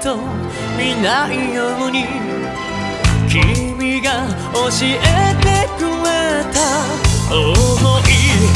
と見ないように。君が教えてくれた想い。